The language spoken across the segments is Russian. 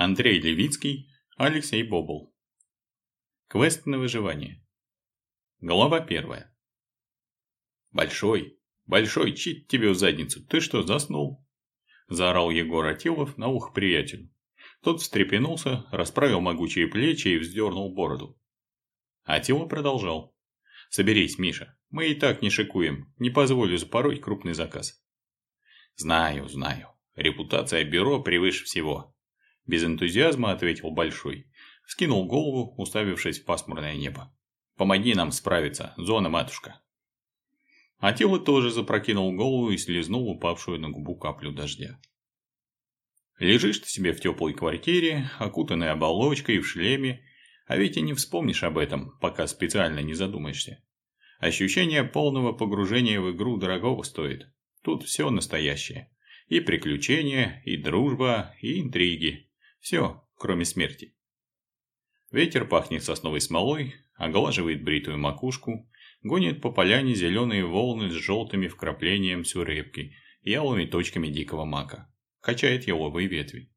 Андрей Левицкий, Алексей Бобл. Квест на выживание. Глава первая. «Большой, большой, чит тебе в задницу, ты что, заснул?» Заорал Егор Атилов на ух приятелю. Тот встрепенулся, расправил могучие плечи и вздернул бороду. Атилов продолжал. «Соберись, Миша, мы и так не шикуем, не позволю запороть крупный заказ». «Знаю, знаю, репутация бюро превыше всего», без энтузиазма ответил Большой. Скинул голову, уставившись в пасмурное небо. «Помоги нам справиться, зона матушка». Атила тоже запрокинул голову и слезнул упавшую на губу каплю дождя. Лежишь ты себе в теплой квартире, окутанной оболочкой, в шлеме, а ведь и не вспомнишь об этом, пока специально не задумаешься. Ощущение полного погружения в игру дорогого стоит. Тут все настоящее. И приключения, и дружба, и интриги. Все, кроме смерти. Ветер пахнет сосновой смолой, оглаживает бритую макушку, гонит по поляне зеленые волны с желтыми вкраплением сюрепки и алыми точками дикого мака. Качает еловые ветви.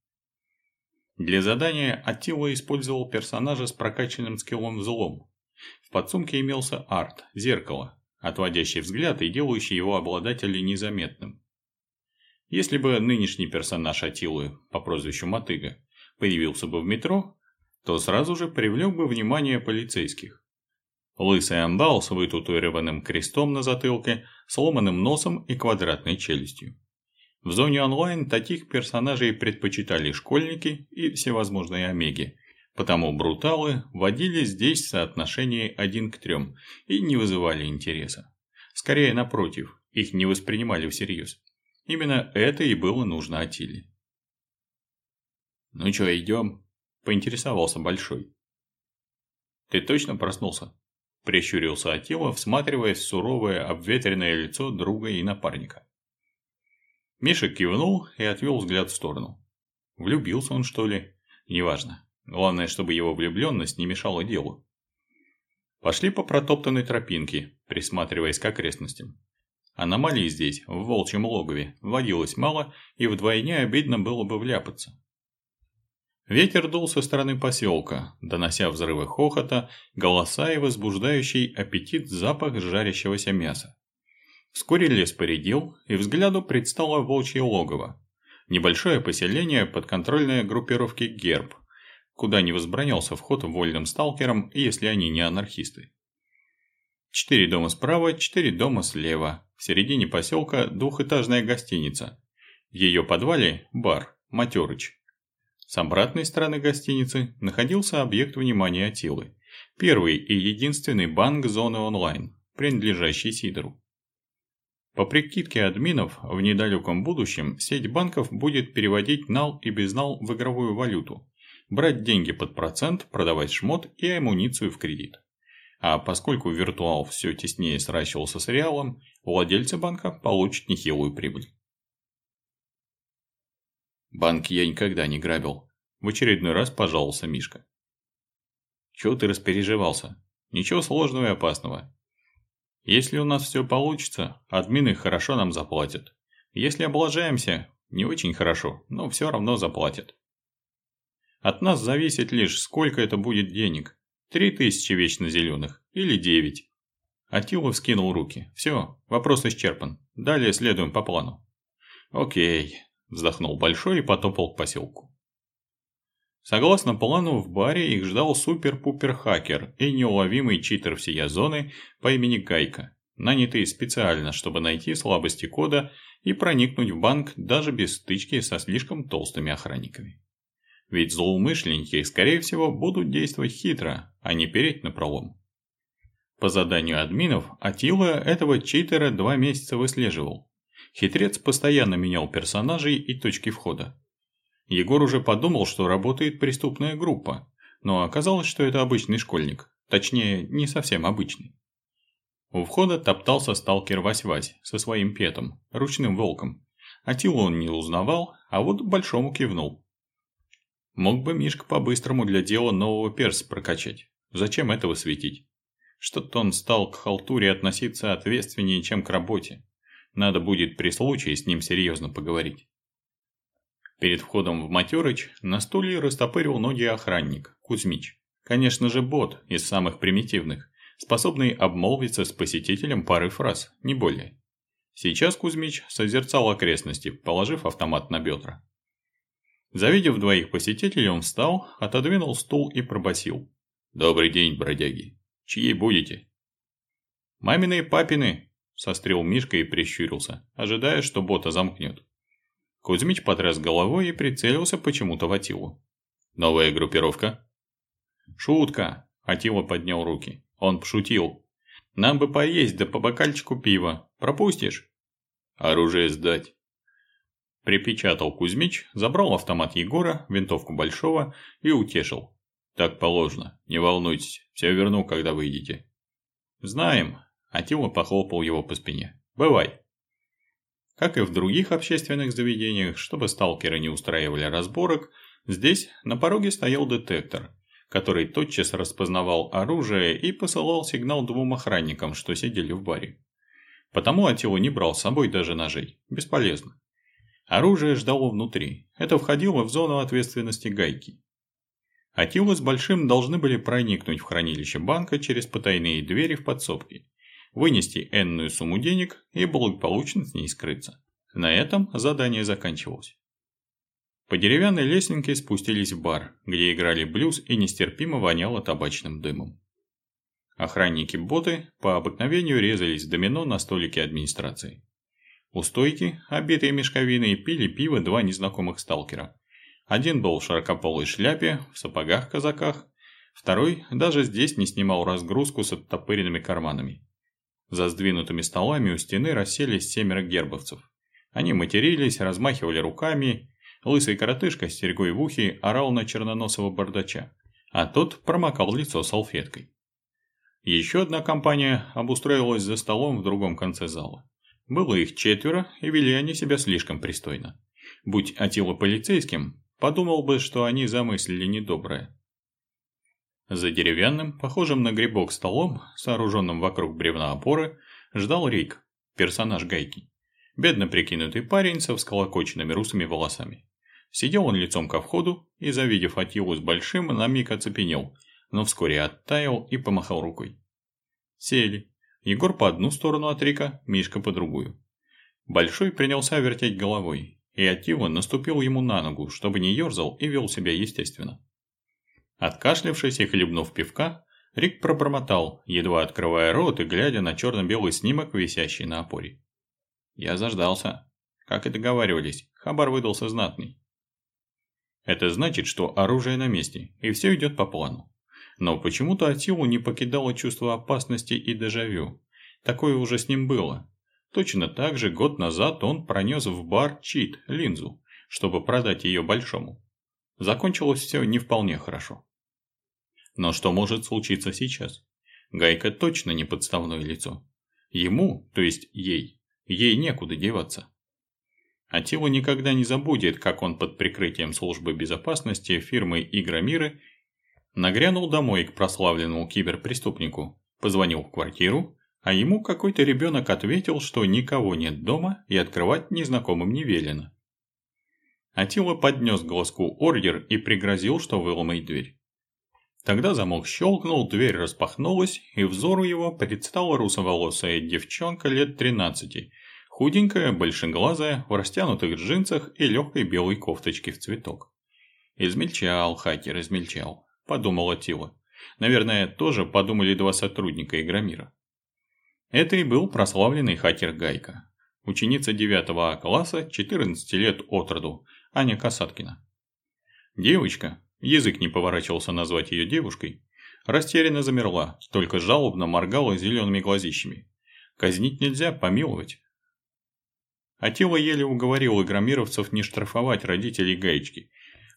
Для задания Аттила использовал персонажа с прокачанным скиллом взлом. В подсумке имелся арт, зеркало, отводящий взгляд и делающий его обладателя незаметным. Если бы нынешний персонаж Атилы по прозвищу Мотыга появился бы в метро, то сразу же привлек бы внимание полицейских. Лысый амбал с вытатуированным крестом на затылке, сломанным носом и квадратной челюстью. В зоне онлайн таких персонажей предпочитали школьники и всевозможные омеги, потому бруталы водили здесь в соотношении один к трем и не вызывали интереса. Скорее напротив, их не воспринимали всерьез. Именно это и было нужно Атиле. «Ну чё, идём?» – поинтересовался Большой. «Ты точно проснулся?» – прищурился Атила, всматриваясь в суровое, обветренное лицо друга и напарника. Миша кивнул и отвел взгляд в сторону. Влюбился он, что ли? Неважно. Главное, чтобы его влюбленность не мешала делу. Пошли по протоптанной тропинке, присматриваясь к окрестностям. Аномалий здесь, в волчьем логове, водилось мало, и вдвойне обидно было бы вляпаться. Ветер дул со стороны поселка, донося взрывы хохота, голоса и возбуждающий аппетит запах жарящегося мяса. Вскоре лес поредел, и взгляду предстало волчье логово. Небольшое поселение подконтрольной группировки «Герб», куда не возбранялся вход вольным сталкерам, если они не анархисты. Четыре дома справа, четыре дома слева. В середине поселка двухэтажная гостиница. В ее подвале – бар, Матерыч. С обратной стороны гостиницы находился объект внимания Атилы. Первый и единственный банк зоны онлайн, принадлежащий Сидору. По прикидке админов, в недалеком будущем сеть банков будет переводить нал и безнал в игровую валюту, брать деньги под процент, продавать шмот и амуницию в кредит. А поскольку виртуал все теснее сращивался с реалом, владельцы банка получат нехилую прибыль. Банк я никогда не грабил. В очередной раз пожаловался Мишка. Чего ты распереживался? Ничего сложного и опасного. Если у нас все получится, админы хорошо нам заплатят. Если облажаемся, не очень хорошо, но все равно заплатят. От нас зависит лишь, сколько это будет денег. Три тысячи вечно зеленых или девять. Атилов скинул руки. Все, вопрос исчерпан. Далее следуем по плану. Окей, Вздохнул Большой и потопал к поселку. Согласно плану, в баре их ждал супер-пупер-хакер и неуловимый читер всея зоны по имени Гайка, нанятый специально, чтобы найти слабости кода и проникнуть в банк даже без стычки со слишком толстыми охранниками. Ведь злоумышленники, скорее всего, будут действовать хитро, а не переть на пролом. По заданию админов, Атила этого читера два месяца выслеживал, Хитрец постоянно менял персонажей и точки входа. Егор уже подумал, что работает преступная группа, но оказалось, что это обычный школьник, точнее, не совсем обычный. У входа топтался сталкер Вась-Вась со своим петом, ручным волком. Атилу он не узнавал, а вот большому кивнул. Мог бы Мишка по-быстрому для дела нового перса прокачать. Зачем этого светить? Что-то он стал к халтуре относиться ответственнее, чем к работе. Надо будет при случае с ним серьезно поговорить. Перед входом в Матерыч на стуле растопырил ноги охранник, Кузьмич. Конечно же бот из самых примитивных, способный обмолвиться с посетителем пары фраз, не более. Сейчас Кузьмич созерцал окрестности, положив автомат на бедра. Завидев двоих посетителей, он встал, отодвинул стул и пробасил: «Добрый день, бродяги. Чьи будете?» «Мамины и папины», – сострил Мишка и прищурился, ожидая, что бота замкнет. Кузьмич потряс головой и прицелился почему-то в Атилу. «Новая группировка?» «Шутка!» – Атила поднял руки. Он пошутил. «Нам бы поесть, да по бокальчику пива. Пропустишь?» «Оружие сдать». Припечатал Кузьмич, забрал автомат Егора, винтовку Большого и утешил. «Так положено, не волнуйтесь, все верну, когда выйдете». «Знаем», – Атила похлопал его по спине. «Бывай». Как и в других общественных заведениях, чтобы сталкеры не устраивали разборок, здесь на пороге стоял детектор, который тотчас распознавал оружие и посылал сигнал двум охранникам, что сидели в баре. Потому Атилу не брал с собой даже ножей. Бесполезно. Оружие ждало внутри. Это входило в зону ответственности гайки. Атилу с Большим должны были проникнуть в хранилище банка через потайные двери в подсобке вынести энную сумму денег и благополучно с ней скрыться. На этом задание заканчивалось. По деревянной лесенке спустились в бар, где играли блюз и нестерпимо воняло табачным дымом. Охранники-боты по обыкновению резались в домино на столике администрации. У стойки, обитые мешковиной, пили пиво два незнакомых сталкера. Один был в широкополой шляпе, в сапогах-казаках, второй даже здесь не снимал разгрузку с оттопыренными карманами. За сдвинутыми столами у стены расселись семеро гербовцев. Они матерились, размахивали руками. Лысый коротышка с серьгой в ухе орал на черноносого бардача, а тот промокал лицо салфеткой. Еще одна компания обустроилась за столом в другом конце зала. Было их четверо, и вели они себя слишком пристойно. Будь Атила полицейским, подумал бы, что они замыслили недоброе. За деревянным, похожим на грибок столом, сооруженным вокруг бревна опоры, ждал Рик, персонаж Гайки. Бедно прикинутый парень со всколокоченными русыми волосами. Сидел он лицом ко входу и, завидев Атилу с большим, на миг оцепенел, но вскоре оттаял и помахал рукой. Сели. Егор по одну сторону от Рика, Мишка по другую. Большой принялся вертеть головой, и Атила наступил ему на ногу, чтобы не ерзал и вел себя естественно. Откашлявшись и хлебнув пивка, Рик пробормотал, едва открывая рот и глядя на черно-белый снимок, висящий на опоре. Я заждался. Как и договаривались, хабар выдался знатный. Это значит, что оружие на месте, и все идет по плану. Но почему-то Атилу не покидало чувство опасности и дежавю. Такое уже с ним было. Точно так же год назад он пронес в бар чит, линзу, чтобы продать ее большому. Закончилось все не вполне хорошо. Но что может случиться сейчас? Гайка точно не подставное лицо. Ему, то есть ей, ей некуда деваться. Атила никогда не забудет, как он под прикрытием службы безопасности фирмы Игромиры нагрянул домой к прославленному киберпреступнику, позвонил в квартиру, а ему какой-то ребенок ответил, что никого нет дома и открывать незнакомым не велено. Атила поднес глазку ордер и пригрозил, что выломает дверь. Тогда замок щелкнул, дверь распахнулась, и взору его предстала русоволосая девчонка лет 13, худенькая, большеглазая, в растянутых джинсах и легкой белой кофточке в цветок. «Измельчал, хакер, измельчал», – подумала Тила. Наверное, тоже подумали два сотрудника Игромира. Это и был прославленный хакер Гайка. Ученица 9 А класса, 14 лет от роду, Аня Касаткина. Девочка, язык не поворачивался назвать ее девушкой, растерянно замерла, только жалобно моргала зелеными глазищами. Казнить нельзя, помиловать. Атила еле уговорил игромировцев не штрафовать родителей Гаечки,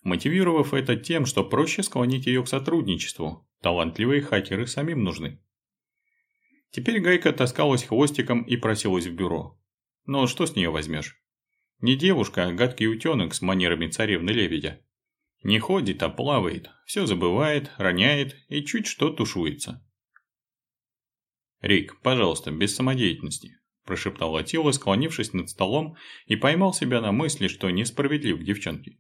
мотивировав это тем, что проще склонить ее к сотрудничеству, талантливые хакеры самим нужны. Теперь Гайка таскалась хвостиком и просилась в бюро. Но что с нее возьмешь? Не девушка, а гадкий утенок с манерами царевны-лебедя. Не ходит, а плавает, все забывает, роняет и чуть что тушуется. «Рик, пожалуйста, без самодеятельности», – прошептал Атила, склонившись над столом и поймал себя на мысли, что несправедлив к девчонке.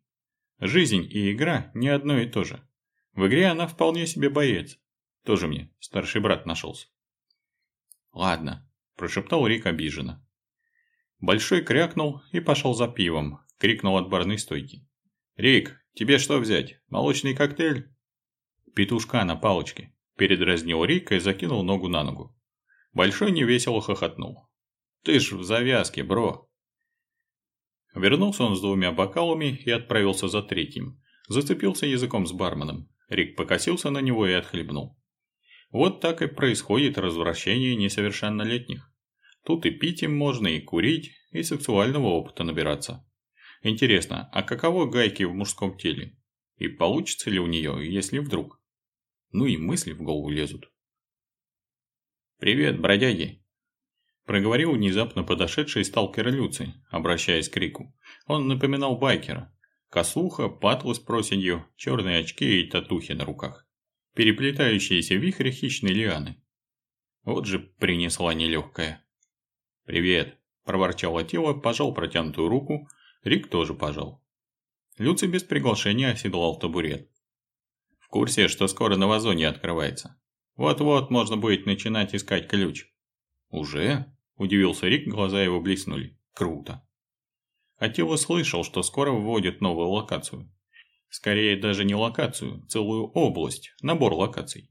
Жизнь и игра не одно и то же. В игре она вполне себе боец. Тоже мне старший брат нашелся. «Ладно», – прошептал Рик обиженно. Большой крякнул и пошел за пивом, крикнул от барной стойки. «Рик, тебе что взять? Молочный коктейль?» «Петушка на палочке», – передразнил Рик и закинул ногу на ногу. Большой невесело хохотнул. «Ты ж в завязке, бро!» Вернулся он с двумя бокалами и отправился за третьим. Зацепился языком с барменом. Рик покосился на него и отхлебнул. Вот так и происходит развращение несовершеннолетних. Тут и пить им можно, и курить, и сексуального опыта набираться. Интересно, а каково гайки в мужском теле? И получится ли у нее, если вдруг? Ну и мысли в голову лезут. «Привет, бродяги!» Проговорил внезапно подошедший сталкер Люци, обращаясь к Рику. Он напоминал байкера. Косуха, патлы с проседью, черные очки и татухи на руках переплетающиеся вихри хищной лианы. Вот же принесла нелегкая. «Привет», – проворчал Атила, пожал протянутую руку, Рик тоже пожал. Люци без приглашения оседлал табурет. «В курсе, что скоро на вазоне открывается. Вот-вот можно будет начинать искать ключ». «Уже?» – удивился Рик, глаза его блеснули. «Круто». Атила слышал, что скоро вводят новую локацию. Скорее даже не локацию, целую область, набор локаций.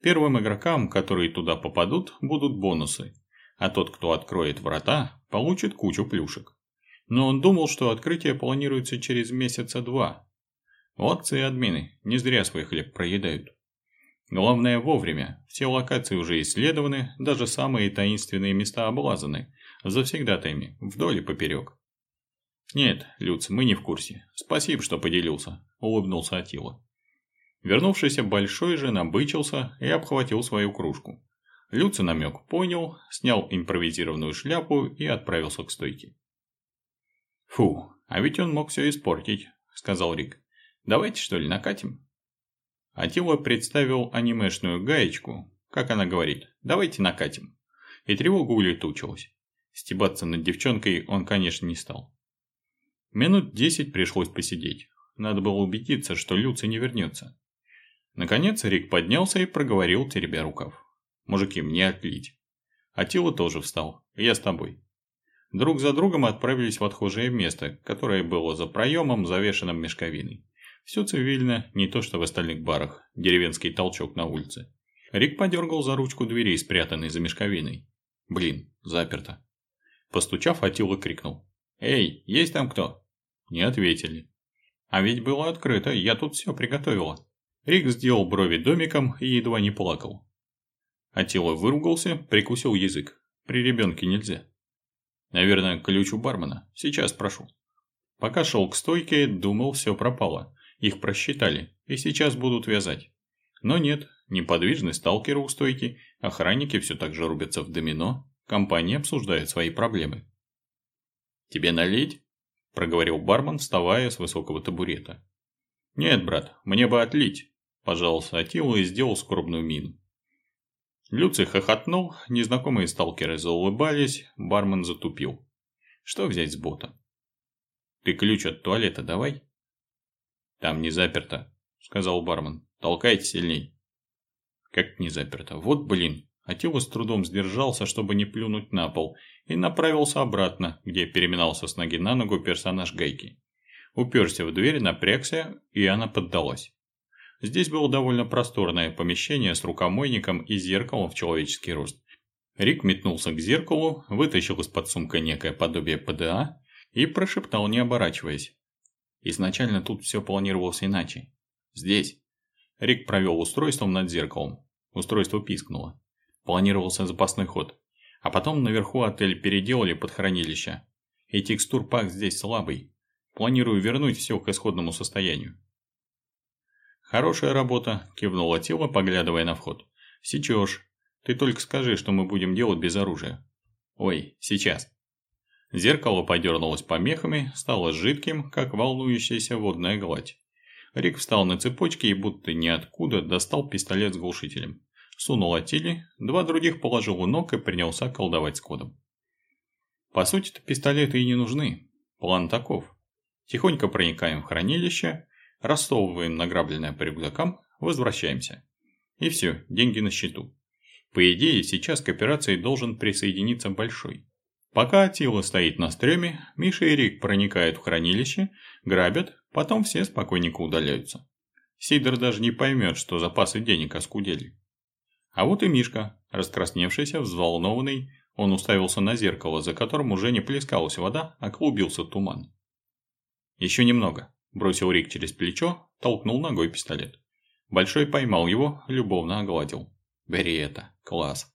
Первым игрокам, которые туда попадут, будут бонусы, а тот, кто откроет врата, получит кучу плюшек. Но он думал, что открытие планируется через месяца два. Лакции админы не зря свой хлеб проедают. Главное вовремя, все локации уже исследованы, даже самые таинственные места облазаны, завсегдатаями, вдоль и поперек. «Нет, Люц, мы не в курсе. Спасибо, что поделился», – улыбнулся Атила. Вернувшийся Большой же набычился и обхватил свою кружку. Люци намек понял, снял импровизированную шляпу и отправился к стойке. «Фу, а ведь он мог все испортить», – сказал Рик. «Давайте, что ли, накатим?» Атила представил анимешную гаечку, как она говорит, «давайте накатим». И тревога улетучилась. Стебаться над девчонкой он, конечно, не стал. Минут десять пришлось посидеть. Надо было убедиться, что Люци не вернется. Наконец Рик поднялся и проговорил, теребя рукав. «Мужики, мне отлить». Атила тоже встал. «Я с тобой». Друг за другом отправились в отхожее место, которое было за проемом, завешенным мешковиной. Все цивильно, не то что в остальных барах, деревенский толчок на улице. Рик подергал за ручку двери, спрятанной за мешковиной. Блин, заперто. Постучав, Атила крикнул. «Эй, есть там кто?» Не ответили. А ведь было открыто, я тут все приготовила. Рик сделал брови домиком и едва не плакал. Атила выругался, прикусил язык. При ребенке нельзя. Наверное, ключ у бармена. Сейчас прошу. Пока шел к стойке, думал, все пропало. Их просчитали, и сейчас будут вязать. Но нет, неподвижный сталкер у стойки, охранники все так же рубятся в домино, компания обсуждает свои проблемы. «Тебе налить?» – проговорил бармен, вставая с высокого табурета. «Нет, брат, мне бы отлить», – пожаловался Атила и сделал скорбную мину. Люций хохотнул, незнакомые сталкеры заулыбались, бармен затупил. Что взять с бота? «Ты ключ от туалета давай». «Там не заперто», – сказал бармен. «Толкайте сильней». «Как не заперто? Вот блин!» Атила с трудом сдержался, чтобы не плюнуть на пол, и направился обратно, где переминался с ноги на ногу персонаж Гайки. Уперся в дверь, напрягся, и она поддалась. Здесь было довольно просторное помещение с рукомойником и зеркалом в человеческий рост. Рик метнулся к зеркалу, вытащил из-под сумка некое подобие ПДА и прошептал, не оборачиваясь. Изначально тут все планировалось иначе. Здесь. Рик провел устройством над зеркалом. Устройство пискнуло. Планировался запасной ход. А потом наверху отель переделали под хранилище. И текстур-пак здесь слабый. Планирую вернуть все к исходному состоянию. «Хорошая работа», – кивнула тело, поглядывая на вход. «Сечешь. Ты только скажи, что мы будем делать без оружия». «Ой, сейчас». Зеркало подернулось помехами, стало жидким, как волнующаяся водная гладь. Рик встал на цепочке и будто ниоткуда достал пистолет с глушителем сунул Атиле, два других положил у ног и принялся колдовать с кодом. По сути-то пистолеты и не нужны. План таков. Тихонько проникаем в хранилище, рассовываем награбленное по рюкзакам, возвращаемся. И все, деньги на счету. По идее, сейчас к операции должен присоединиться Большой. Пока Атила стоит на стреме, Миша и Рик проникают в хранилище, грабят, потом все спокойненько удаляются. Сидор даже не поймет, что запасы денег оскудели. А вот и Мишка, раскрасневшийся, взволнованный, он уставился на зеркало, за которым уже не плескалась вода, а клубился туман. «Еще немного», – бросил Рик через плечо, толкнул ногой пистолет. Большой поймал его, любовно огладил. «Бери это, класс».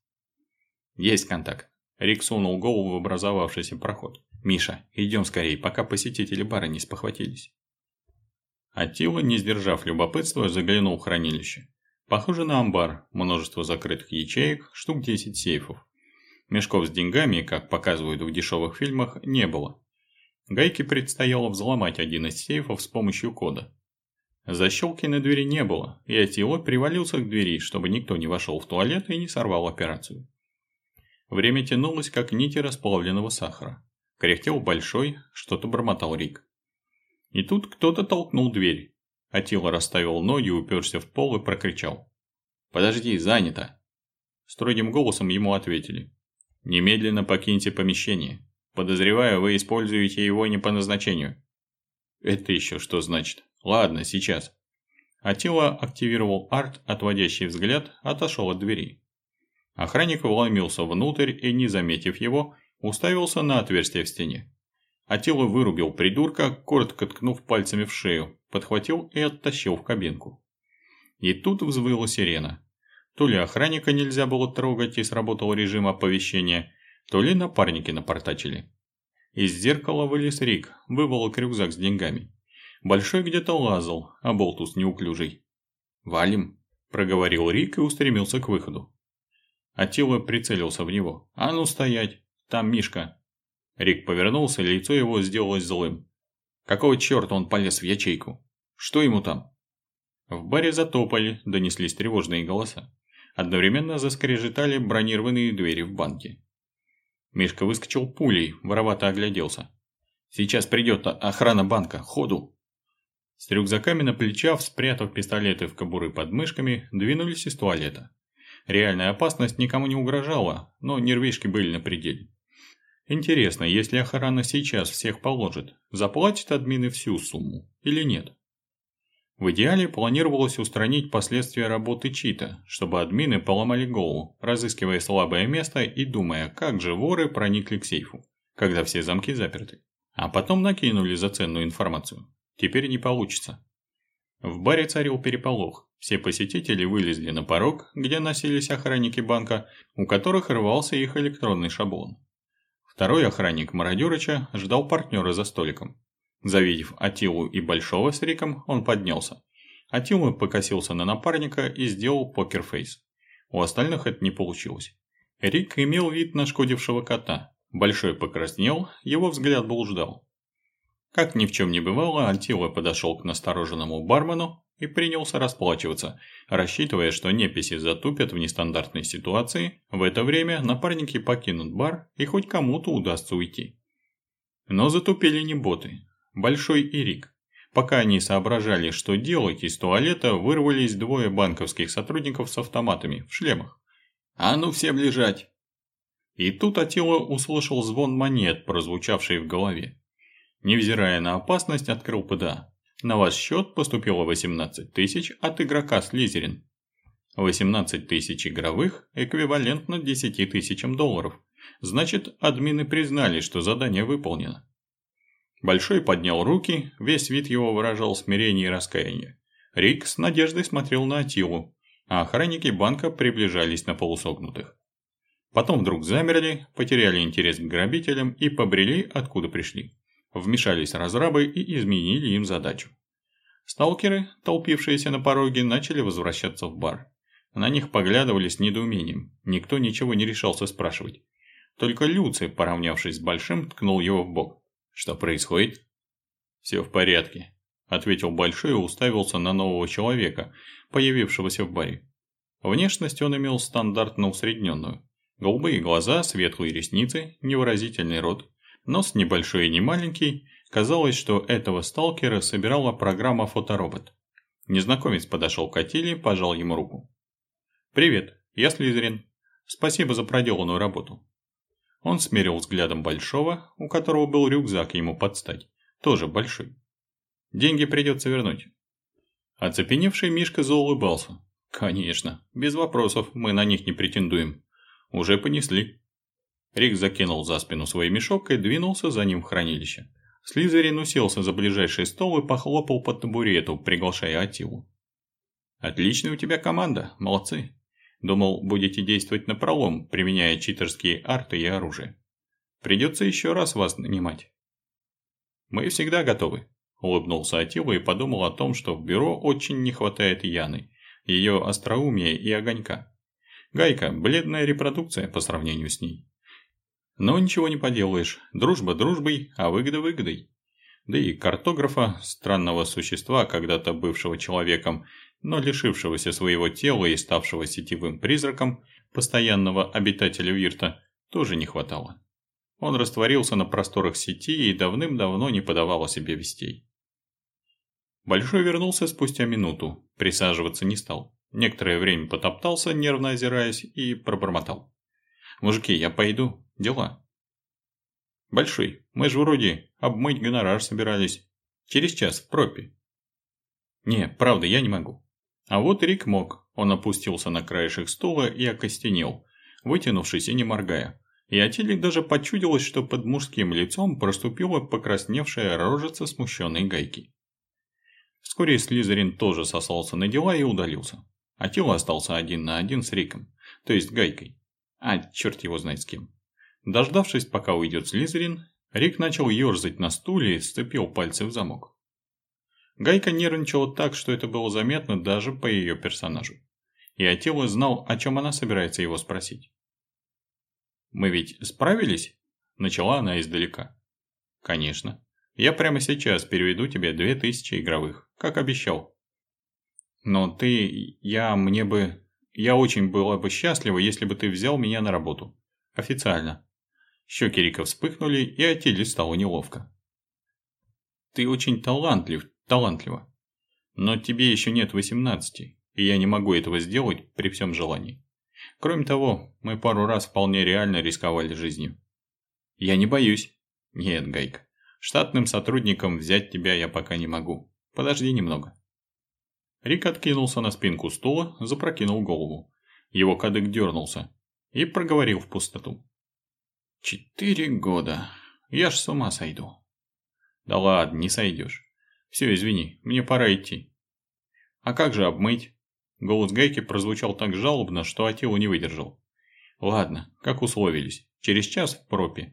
«Есть контакт». Рик сунул голову в образовавшийся проход. «Миша, идем скорее, пока посетители бара не спохватились». Аттила, не сдержав любопытства, заглянул в хранилище. Похоже на амбар, множество закрытых ячеек, штук 10 сейфов. Мешков с деньгами, как показывают в дешевых фильмах, не было. Гайке предстояло взломать один из сейфов с помощью кода. Защелки на двери не было, и Атило привалился к двери, чтобы никто не вошел в туалет и не сорвал операцию. Время тянулось, как нити расплавленного сахара. Кряхтел большой, что-то бормотал Рик. И тут кто-то толкнул дверь. Атила расставил ноги, уперся в пол и прокричал. «Подожди, занято!» Строгим голосом ему ответили. «Немедленно покиньте помещение. Подозреваю, вы используете его не по назначению». «Это еще что значит? Ладно, сейчас». Атила активировал арт, отводящий взгляд, отошел от двери. Охранник вломился внутрь и, не заметив его, уставился на отверстие в стене. Атила вырубил придурка, коротко ткнув пальцами в шею, подхватил и оттащил в кабинку. И тут взвыла сирена. То ли охранника нельзя было трогать и сработал режим оповещения, то ли напарники напортачили. Из зеркала вылез Рик, выволок рюкзак с деньгами. Большой где-то лазал, а болтус неуклюжий. «Валим», – проговорил Рик и устремился к выходу. Атила прицелился в него. «А ну стоять! Там Мишка!» Рик повернулся, лицо его сделалось злым. Какого черта он полез в ячейку? Что ему там? В баре затопали, донеслись тревожные голоса. Одновременно заскрежетали бронированные двери в банке. Мишка выскочил пулей, воровато огляделся. «Сейчас придет охрана банка, ходу!» С рюкзаками на плечах, спрятав пистолеты в кобуры под мышками, двинулись из туалета. Реальная опасность никому не угрожала, но нервишки были на пределе. Интересно, если охрана сейчас всех положит, заплатит админы всю сумму или нет? В идеале планировалось устранить последствия работы чита, чтобы админы поломали голову, разыскивая слабое место и думая, как же воры проникли к сейфу, когда все замки заперты. А потом накинули за ценную информацию. Теперь не получится. В баре царил переполох. Все посетители вылезли на порог, где носились охранники банка, у которых рвался их электронный шаблон. Второй охранник Мародерыча ждал партнера за столиком. Завидев Атилу и Большого с Риком, он поднялся. Атила покосился на напарника и сделал покерфейс. У остальных это не получилось. Рик имел вид нашкодившего кота. Большой покраснел, его взгляд блуждал. Как ни в чем не бывало, Антила подошел к настороженному бармену и принялся расплачиваться, рассчитывая, что неписи затупят в нестандартной ситуации, в это время напарники покинут бар и хоть кому-то удастся уйти. Но затупили не боты, Большой и Рик. Пока они соображали, что делать, из туалета вырвались двое банковских сотрудников с автоматами в шлемах. «А ну всем лежать!» И тут Атила услышал звон монет, прозвучавший в голове. Невзирая на опасность, открыл ПДА. На ваш счет поступило 18 тысяч от игрока Слизерин. 18 тысяч игровых эквивалентно 10 тысячам долларов. Значит, админы признали, что задание выполнено. Большой поднял руки, весь вид его выражал смирение и раскаяние. Рик с надеждой смотрел на Атилу, а охранники банка приближались на полусогнутых. Потом вдруг замерли, потеряли интерес к грабителям и побрели, откуда пришли. Вмешались разрабы и изменили им задачу. Сталкеры, толпившиеся на пороге, начали возвращаться в бар. На них поглядывали с недоумением, никто ничего не решался спрашивать. Только Люций, поравнявшись с Большим, ткнул его в бок. «Что происходит?» «Все в порядке», – ответил Большой и уставился на нового человека, появившегося в баре. Внешность он имел стандартно усредненную. Голубые глаза, светлые ресницы, невыразительный рот, нос небольшой и не маленький, казалось, что этого сталкера собирала программа «Фоторобот». Незнакомец подошел к Атиле, пожал ему руку. «Привет, я Слизерин. Спасибо за проделанную работу». Он смерил взглядом Большого, у которого был рюкзак ему подстать, тоже большой. «Деньги придется вернуть». Оцепеневший Мишка заулыбался. «Конечно, без вопросов, мы на них не претендуем. Уже понесли». Рик закинул за спину свой мешок и двинулся за ним в хранилище. Слизерин уселся за ближайший стол и похлопал по табурету, приглашая Атилу. «Отличная у тебя команда, молодцы. Думал, будете действовать напролом, применяя читерские арты и оружие. Придется еще раз вас нанимать». «Мы всегда готовы», – улыбнулся Атила и подумал о том, что в бюро очень не хватает Яны, ее остроумия и огонька. Гайка – бледная репродукция по сравнению с ней. Но ничего не поделаешь, дружба дружбой, а выгода выгодой. Да и картографа, странного существа, когда-то бывшего человеком, но лишившегося своего тела и ставшего сетевым призраком, постоянного обитателя Вирта, тоже не хватало. Он растворился на просторах сети и давным-давно не подавал о себе вестей. Большой вернулся спустя минуту, присаживаться не стал. Некоторое время потоптался, нервно озираясь, и пробормотал. «Мужики, я пойду. Дела». «Большой, мы же вроде обмыть гонорар собирались. Через час в пропе». «Не, правда, я не могу». А вот Рик мог. Он опустился на краешек стула и окостенел, вытянувшись и не моргая. И Атиле даже почудилось, что под мужским лицом проступила покрасневшая рожица смущенной гайки. Вскоре Слизерин тоже сосался на дела и удалился. Атила остался один на один с Риком, то есть Гайкой. А черт его знает с кем. Дождавшись, пока уйдет Слизерин, Рик начал ерзать на стуле и сцепил пальцы в замок. Гайка нервничала так, что это было заметно даже по ее персонажу. И Атила знал, о чем она собирается его спросить. «Мы ведь справились?» – начала она издалека. «Конечно. Я прямо сейчас переведу тебе две тысячи игровых, как обещал». «Но ты... я... мне бы... я очень была бы счастлива, если бы ты взял меня на работу. Официально». Щеки Рика вспыхнули, и Атиле стало неловко. «Ты очень талантлив, талантливо. Но тебе еще нет 18, и я не могу этого сделать при всем желании. Кроме того, мы пару раз вполне реально рисковали жизнью. Я не боюсь. Нет, Гайка. Штатным сотрудником взять тебя я пока не могу. Подожди немного. Рик откинулся на спинку стула, запрокинул голову. Его кадык дернулся и проговорил в пустоту. «Четыре года. Я ж с ума сойду». «Да ладно, не сойдешь. Все, извини, мне пора идти». «А как же обмыть?» Голос Гайки прозвучал так жалобно, что Атила не выдержал. «Ладно, как условились. Через час в пропе.